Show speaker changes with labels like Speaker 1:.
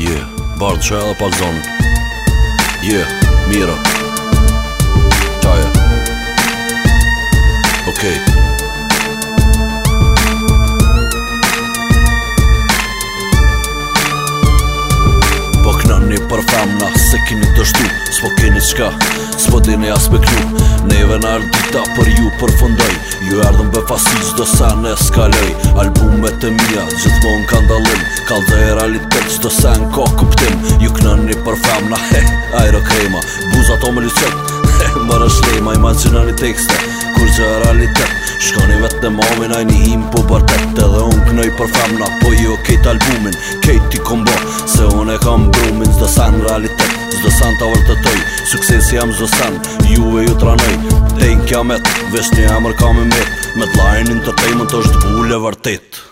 Speaker 1: Yeah, bardhë qëja dhe zonë Yeah, mira
Speaker 2: Kini të shtu S'po kini qka, s'po dini as me knu Neve në ardita për ju përfundoj Ju ardhëm be fasis dhe sa në eskaloj Albumet e mija, gjithmon ka ndalim Kall dhe realitet qdo sa në ka kuptim Ju kënë një për famna, he, aero krema Buza to me lucet, he, më rëshlema Imaginë një tekste, kur gjë realitet Shkoni vet në mamin, ajni him po bërtet Edhe unë knoj për na po ju jo kejt albumin Kejt i kombo, se unë e kam brumin Zdo sa në realitet, zosan të avrë të Suksesi jam zosan, ju e ju tranej Tejnë kja met, vesh një amër kam e met Me të lajnë në të tejmën të është bule vërtet